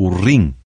o rim.